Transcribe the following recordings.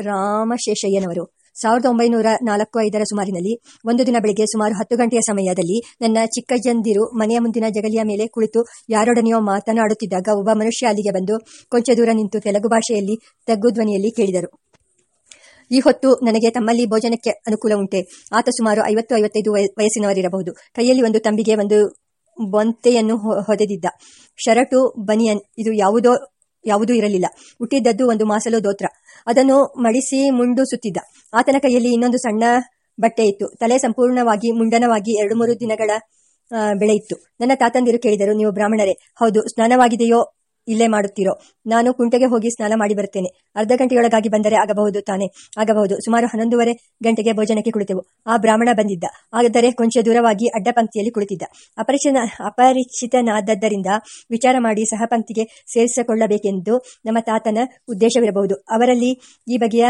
ರಾಮಶೇಷಯ್ಯನವರು. ಸಾವಿರದ ಒಂಬೈನೂರ ನಾಲ್ಕು ಐದರ ಸುಮಾರಿನಲ್ಲಿ, ಒಂದು ದಿನ ಬೆಳಿಗ್ಗೆ ಸುಮಾರು ಹತ್ತು ಗಂಟೆಯ ಸಮಯದಲ್ಲಿ ನನ್ನ ಚಿಕ್ಕಜ್ಜಂದಿರು ಮನೆಯ ಮುಂದಿನ ಜಗಲಿಯ ಮೇಲೆ ಕುಳಿತು ಯಾರೊಡನೆಯೋ ಮಾತನಾಡುತ್ತಿದ್ದಾಗ ಒಬ್ಬ ಮನುಷ್ಯ ಅಲ್ಲಿಗೆ ಬಂದು ಕೊಂಚ ದೂರ ನಿಂತು ತೆಲುಗು ಭಾಷೆಯಲ್ಲಿ ತಗ್ಗು ಧ್ವನಿಯಲ್ಲಿ ಕೇಳಿದರು. ಈ ಹೊತ್ತು ನನಗೆ ತಮ್ಮಲ್ಲಿ ಭೋಜನಕ್ಕೆ ಅನುಕೂಲ ಉಂಟೆ. ಆತ ಸುಮಾರು ಐವತ್ತು, ಐವತ್ತೈದು ವಯಸ್ಸಿನವರಿರಬಹುದು. ಕೈಯಲ್ಲಿ ಒಂದು ತಂಬಿಗೆ ಒಂದು ಬೊಂತೆಯನ್ನು ಹೊದೆದಿದ್ದ. ಶರಟು, ಬನಿಯನ್, ಇದು ಯಾವುದೋ ಯಾವುದೂ ಇರಲಿಲ್ಲ. ಹುಟ್ಟಿದ್ದದ್ದು ಒಂದು ಮಾಸಲು ದೋತ್ರ. ಅದನ್ನು ಮಡಿಸಿ ಮುಂಡು ಸುತ್ತಿದ್ದ ಆತನ ಕೈಯಲ್ಲಿ ಇನ್ನೊಂದು ಸಣ್ಣ ಬಟ್ಟೆ ಇತ್ತು. ತಲೆ ಸಂಪೂರ್ಣವಾಗಿ ಮುಂಡನವಾಗಿ ಎರಡು ಮೂರು ದಿನಗಳ ಬೆಳೆ ಇತ್ತು. ನನ್ನ ತಾತಂದಿರು ಕೇಳಿದರು, ನೀವು ಬ್ರಾಹ್ಮಣರೇ, ಹೌದು, ಸ್ನಾನವಾಗಿದೆಯೋ ಇಲ್ಲೇ ಮಾಡುತ್ತೀರೋ? ನಾನು ಕುಂಟೆಗೆ ಹೋಗಿ ಸ್ನಾನ ಮಾಡಿ ಬರುತ್ತೇನೆ. ಅರ್ಧ ಗಂಟೆಯೊಳಗಾಗಿ ಬಂದರೆ ಆಗಬಹುದು ತಾನೆ? ಆಗಬಹುದು. ಸುಮಾರು ಹನ್ನೊಂದುವರೆ ಗಂಟೆಗೆ ಭೋಜನಕ್ಕೆ ಕುಳಿತೆವು. ಆ ಬ್ರಾಹ್ಮಣ ಬಂದಿದ್ದ. ಆದರೆ ಕೊಂಚ ದೂರವಾಗಿ ಅಡ್ಡ ಪಂಕ್ತಿಯಲ್ಲಿ ಕುಳಿತಿದ್ದ. ಅಪರಿಚಿತ ಅಪರಿಚಿತನಾದದ್ದರಿಂದ ವಿಚಾರ ಮಾಡಿ ಸಹಪಂಕ್ತಿಗೆ ಸೇರಿಸಿಕೊಳ್ಳಬೇಕೆಂದು ನಮ್ಮ ತಾತನ ಉದ್ದೇಶವಿರಬಹುದು. ಅವರಲ್ಲಿ ಈ ಬಗೆಯ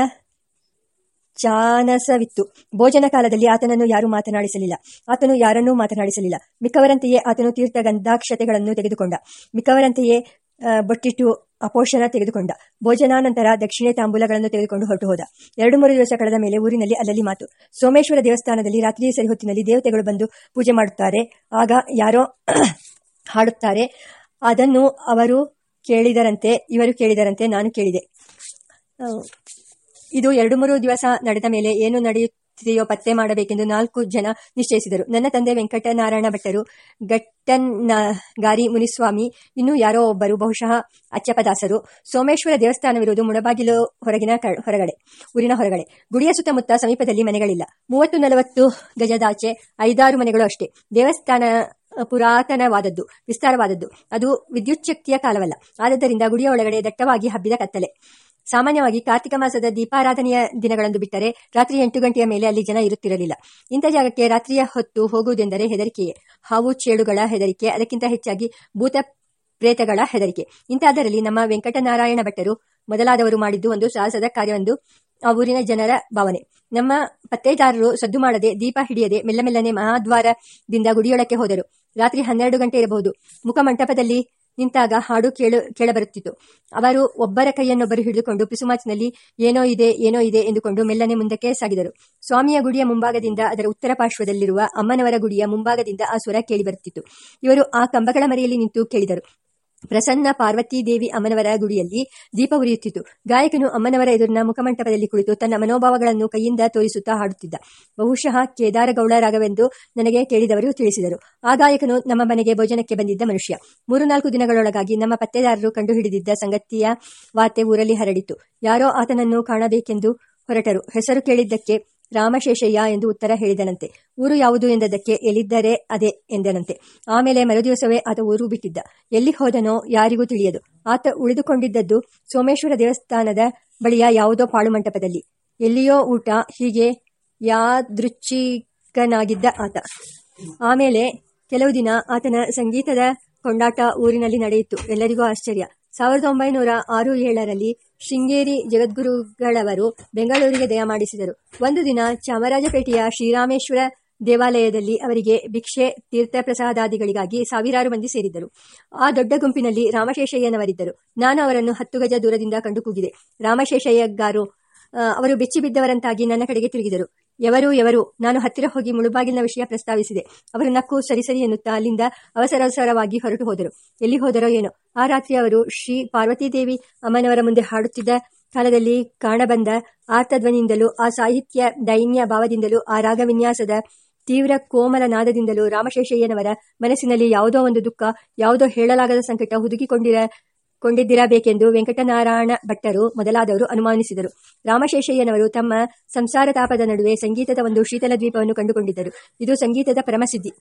ಚಾನಸವಿತ್ತು. ಭೋಜನ ಕಾಲದಲ್ಲಿ ಆತನನ್ನು ಯಾರೂ ಮಾತನಾಡಿಸಲಿಲ್ಲ. ಆತನು ಯಾರನ್ನೂ ಮಾತನಾಡಿಸಲಿಲ್ಲ. ಮಿಕ್ಕವರಂತೆಯೇ ಆತನು ತೀರ್ಥ ಗಂಧಾಕ್ಷತೆಗಳನ್ನು ತೆಗೆದುಕೊಂಡ. ಮಿಕ್ಕವರಂತೆಯೇ ಬೊಟ್ಟಿಟ್ಟು ಅಪೋಷಣ ತೆಗೆದುಕೊಂಡ. ಭೋಜನಾನಂತರ ದಕ್ಷಿಣೆ ತಾಂಬೂಲಗಳನ್ನು ತೆಗೆದುಕೊಂಡು ಹೊರಟು ಹೋದ. ಎರಡು ಮೂರು ದಿವಸ ಕಳೆದ ಮೇಲೆ ಊರಿನಲ್ಲಿ ಅಲ್ಲಲ್ಲಿ ಮಾತು. ಸೋಮೇಶ್ವರ ದೇವಸ್ಥಾನದಲ್ಲಿ ರಾತ್ರಿ ಸರಿ ಹೊತ್ತಿನಲ್ಲಿ ದೇವತೆಗಳು ಬಂದು ಪೂಜೆ ಮಾಡುತ್ತಾರೆ. ಆಗ ಯಾರೋ ಹಾಡುತ್ತಾರೆ, ಅದನ್ನು ಅವರು ಕೇಳಿದರಂತೆ, ಇವರು ಕೇಳಿದರಂತೆ, ನಾನು ಕೇಳಿದೆ. ಇದು ಎರಡು ಮೂರು ದಿವಸ ನಡೆದ ಮೇಲೆ ಏನು ನಡೆಯುತ್ತಿದೆಯೋ ಪತ್ತೆ ಮಾಡಬೇಕೆಂದು ನಾಲ್ಕು ಜನ ನಿಶ್ಚಯಿಸಿದರು. ನನ್ನ ತಂದೆ ವೆಂಕಟನಾರಾಯಣ ಭಟ್ಟರು ಘಟ್ಟನ್ನ ಗಾರಿ ಮುನಿಸ್ವಾಮಿ, ಇನ್ನೂ ಯಾರೋ ಒಬ್ಬರು, ಬಹುಶಃ ಅಚ್ಚಪದಾಸರು. ಸೋಮೇಶ್ವರ ದೇವಸ್ಥಾನವಿರುವುದು ಮುಳಬಾಗಿಲು ಹೊರಗಿನ ಹೊರಗಡೆ, ಊರಿನ ಹೊರಗಡೆ. ಗುಡಿಯ ಸುತ್ತಮುತ್ತ ಸಮೀಪದಲ್ಲಿ ಮನೆಗಳಿಲ್ಲ. ಮೂವತ್ತು ನಲವತ್ತು ಗಜದಾಚೆ ಐದಾರು ಮನೆಗಳು ಅಷ್ಟೇ. ದೇವಸ್ಥಾನ ಪುರಾತನವಾದದ್ದು, ವಿಸ್ತಾರವಾದದ್ದು. ಅದು ವಿದ್ಯುಚ್ಛಕ್ತಿಯ ಕಾಲವಲ್ಲ. ಆದ್ದರಿಂದ ಗುಡಿಯ ಒಳಗಡೆ ದಟ್ಟವಾಗಿ ಹಬ್ಬಿದ ಕತ್ತಲೆ. ಸಾಮಾನ್ಯವಾಗಿ ಕಾರ್ತಿಕ ಮಾಸದ ದೀಪಾರಾಧನೆಯ ದಿನಗಳಂದು ಬಿಟ್ಟರೆ ರಾತ್ರಿ ಎಂಟು ಗಂಟೆಯ ಮೇಲೆ ಅಲ್ಲಿ ಜನ ಇರುತ್ತಿರಲಿಲ್ಲ. ಇಂಥ ಜಾಗಕ್ಕೆ ರಾತ್ರಿಯ ಹೊತ್ತು ಹೋಗುವುದೆಂದರೆ ಹೆದರಿಕೆಯೇ. ಹಾವು ಚೇಳುಗಳ ಹೆದರಿಕೆ, ಅದಕ್ಕಿಂತ ಹೆಚ್ಚಾಗಿ ಭೂತ ಪ್ರೇತಗಳ ಹೆದರಿಕೆ. ಇಂಥದರಲ್ಲಿ ನಮ್ಮ ವೆಂಕಟನಾರಾಯಣ ಭಟ್ಟರು ಮೊದಲಾದವರು ಮಾಡಿದ್ದು ಒಂದು ಸಾಹಸದ ಕಾರ್ಯವೆಂದು ಆ ಊರಿನ ಜನರ ಭಾವನೆ. ನಮ್ಮ ಪತ್ತೆದಾರರು ಸದ್ದು ಮಾಡದೆ ದೀಪ ಹಿಡಿಯದೆ ಮೆಲ್ಲ ಮೆಲ್ಲನೆ ಮಹಾದ್ವಾರದಿಂದ ಗುಡಿಯೊಳಕ್ಕೆ ಹೋದರು. ರಾತ್ರಿ ಹನ್ನೆರಡು ಗಂಟೆ ಇರಬಹುದು. ಮುಖಮಂಟಪದಲ್ಲಿ ನಿಂತಾಗ ಹಾಡು ಕೇಳ, ಕೇಳಬರುತ್ತಿತ್ತು. ಅವರು ಒಬ್ಬರ ಕೈಯನ್ನೊಬ್ಬರು ಹಿಡಿದುಕೊಂಡು ಪಿಸುಮಾಚಿನಲ್ಲಿ ಏನೋ ಇದೆ ಏನೋ ಇದೆ ಎಂದುಕೊಂಡು ಮೆಲ್ಲನೆ ಮುಂದಕ್ಕೆ ಸಾಗಿದರು. ಸ್ವಾಮಿಯ ಗುಡಿಯ ಮುಂಭಾಗದಿಂದ ಅದರ ಉತ್ತರ ಪಾರ್ಶ್ವದಲ್ಲಿರುವ ಅಮ್ಮನವರ ಗುಡಿಯ ಮುಂಭಾಗದಿಂದ ಆ ಸ್ವರ ಕೇಳಿಬರುತ್ತಿತ್ತು ಇವರು ಆ ಕಂಬಗಳ ಮರೆಯಲ್ಲಿ ನಿಂತು ಕೇಳಿದರು. ಪ್ರಸನ್ನ ಪಾರ್ವತೀದೇವಿ ಅಮ್ಮನವರ ಗುಡಿಯಲ್ಲಿ ದೀಪ ಉರಿಯುತ್ತಿತ್ತು. ಗಾಯಕನು ಅಮ್ಮನವರ ಎದುರಿನ ಮುಖಮಂಟಪದಲ್ಲಿ ಕುಳಿತು ತನ್ನ ಮನೋಭಾವಗಳನ್ನು ಕೈಯಿಂದ ತೋರಿಸುತ್ತಾ ಹಾಡುತ್ತಿದ್ದ. ಬಹುಶಃ ಕೇದಾರಗೌಡ ರಾಗವೆಂದು ನನಗೆ ಕೇಳಿದವರು ತಿಳಿಸಿದರು. ಆ ಗಾಯಕನು ನಮ್ಮ ಮನೆಗೆ ಭೋಜನಕ್ಕೆ ಬಂದಿದ್ದ ಮನುಷ್ಯ. ಮೂರು ನಾಲ್ಕು ದಿನಗಳೊಳಗಾಗಿ ನಮ್ಮ ಪತ್ತೆದಾರರು ಕಂಡುಹಿಡಿದಿದ್ದ ಸಂಗತಿಯ ವಾರ್ತೆ ಊರಲ್ಲಿ ಹರಡಿತು ಯಾರೋ ಆತನನ್ನು ಕಾಣಬೇಕೆಂದು ಹೊರಟರು. ಹೆಸರು ಕೇಳಿದ್ದಕ್ಕೆ ರಾಮಶೇಷಯ್ಯ ಎಂದು ಉತ್ತರ ಹೇಳಿದನಂತೆ. ಊರು ಯಾವುದು ಎಂದದಕ್ಕೆ ಎಲ್ಲಿದ್ದರೆ ಅದೇ ಎಂದನಂತೆ. ಆಮೇಲೆ ಮರುದಿವಸವೇ ಆತ ಊರು ಬಿಟ್ಟಿದ್ದ. ಎಲ್ಲಿ ಹೋದನೋ ಯಾರಿಗೂ ತಿಳಿಯದು. ಆತ ಉಳಿದುಕೊಂಡಿದ್ದದ್ದು ಸೋಮೇಶ್ವರ ದೇವಸ್ಥಾನದ ಬಳಿಯ ಯಾವುದೋ ಪಾಳು ಮಂಟಪದಲ್ಲಿ. ಎಲ್ಲಿಯೋ ಊಟ, ಹೀಗೆ ಯಾದೃಚ್ಛಿಕನಾಗಿದ್ದ ಆತ. ಆಮೇಲೆ ಕೆಲವು ದಿನ ಆತನ ಸಂಗೀತದ ಕೊಂಡಾಟ ಊರಿನಲ್ಲಿ ನಡೆಯಿತು. ಎಲ್ಲರಿಗೂ ಆಶ್ಚರ್ಯ. ಸಾವಿರದ ಒಂಬೈನೂರ ಆರು ಏಳರಲ್ಲಿ ಶೃಂಗೇರಿ ಜಗದ್ಗುರುಗಳವರು ಬೆಂಗಳೂರಿಗೆ ದಯ ಮಾಡಿಸಿದರು. ಒಂದು ದಿನ ಚಾಮರಾಜಪೇಟೆಯ ಶ್ರೀರಾಮೇಶ್ವರ ದೇವಾಲಯದಲ್ಲಿ ಅವರಿಗೆ ಭಿಕ್ಷೆ, ತೀರ್ಥ ಪ್ರಸಾದಾದಿಗಳಿಗಾಗಿ ಸಾವಿರಾರು ಮಂದಿ ಸೇರಿದ್ದರು. ಆ ದೊಡ್ಡ ಗುಂಪಿನಲ್ಲಿ ರಾಮಶೇಷಯ್ಯನವರಿದ್ದರು. ನಾನು ಅವರನ್ನು ಹತ್ತು ಗಜ ದೂರದಿಂದ ಕಂಡು ಕೂಗಿದೆ. ರಾಮಶೇಷಯ್ಯಗಾರು ಅವರು ಬೆಚ್ಚಿ ಬಿದ್ದವರಂತಾಗಿ ನನ್ನ ಕಡೆಗೆ ತಿರುಗಿದರು. ಎವರು ಎವರು ನಾನು ಹತ್ತಿರ ಹೋಗಿ ಮುಳುಬಾಗಿಲಿನ ವಿಷಯ ಪ್ರಸ್ತಾವಿಸಿದೆ. ಅವರು ನಕ್ಕು ಸರಿಸರಿ ಎನ್ನುತ್ತಾ ಅಲ್ಲಿಂದ ಅವಸರವಸರವಾಗಿ ಹೊರಟು ಹೋದರು. ಎಲ್ಲಿ ಹೋದರೋ ಏನೋ. ಆ ರಾತ್ರಿ ಅವರು ಶ್ರೀ ಪಾರ್ವತೀದೇವಿ ಅಮ್ಮನವರ ಮುಂದೆ ಹಾಡುತ್ತಿದ್ದ ಕಾಲದಲ್ಲಿ ಕಾಣಬಂದ ಆರ್ತಧ್ವನಿಯಿಂದಲೂ ಆ ಸಾಹಿತ್ಯ ದೈನ್ಯ ಭಾವದಿಂದಲೂ, ಆ ರಾಗವಿನ್ಯಾಸದ ತೀವ್ರ ಕೋಮಲ ನಾದದಿಂದಲೂ ರಾಮಶೇಷಯ್ಯನವರ ಮನಸ್ಸಿನಲ್ಲಿ ಯಾವುದೋ ಒಂದು ದುಃಖ, ಯಾವುದೋ ಹೇಳಲಾಗದ ಸಂಕಟ ಹುದುಗಿಕೊಂಡಿರ ಕೊಂಡಿದ್ದಿರಬೇಕೆಂದು ವೆಂಕಟನಾರಾಯಣ ಭಟ್ಟರು ಮೊದಲಾದವರು ಅನುಮಾನಿಸಿದರು. ರಾಮಶೇಷಯ್ಯನವರು ತಮ್ಮ ಸಂಸಾರ ತಾಪದ ನಡುವೆ ಸಂಗೀತದ ಒಂದು ಶೀತಲ ದ್ವೀಪವನ್ನು ಕಂಡುಕೊಂಡಿದ್ದರು. ಇದು ಸಂಗೀತದ ಪರಮಸಿದ್ಧಿ.